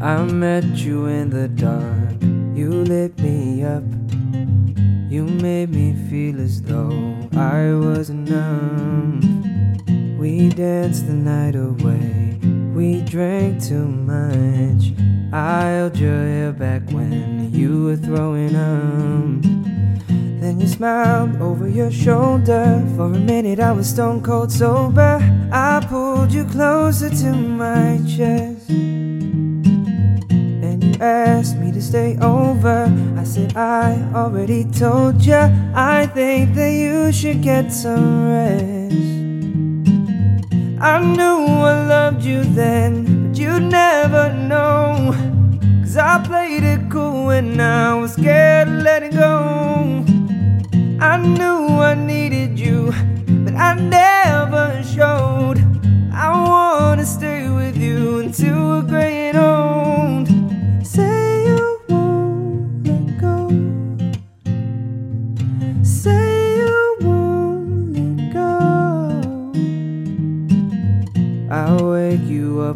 I met you in the dark, you lit me up. You made me feel as though I was numb. We danced the night away, we drank too much. I held your hair back when you were throwing up. Then you smiled over your shoulder. For a minute, I was stone cold sober. I pulled you closer to my chest. Stay over. I said, I already told ya. I think that you should get some rest. I knew I loved you then, but you'd never know. Cause I played it cool when I was scared to let it go. I knew I needed you, but I never showed. I wanna stay with you until we're gray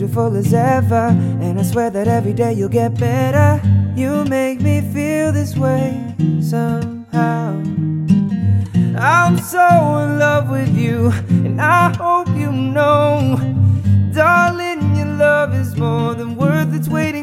beautiful as ever. And I swear that every day you'll get better. You make me feel this way somehow. I'm so in love with you, and I hope you know, darling, your love is more than worth its waiting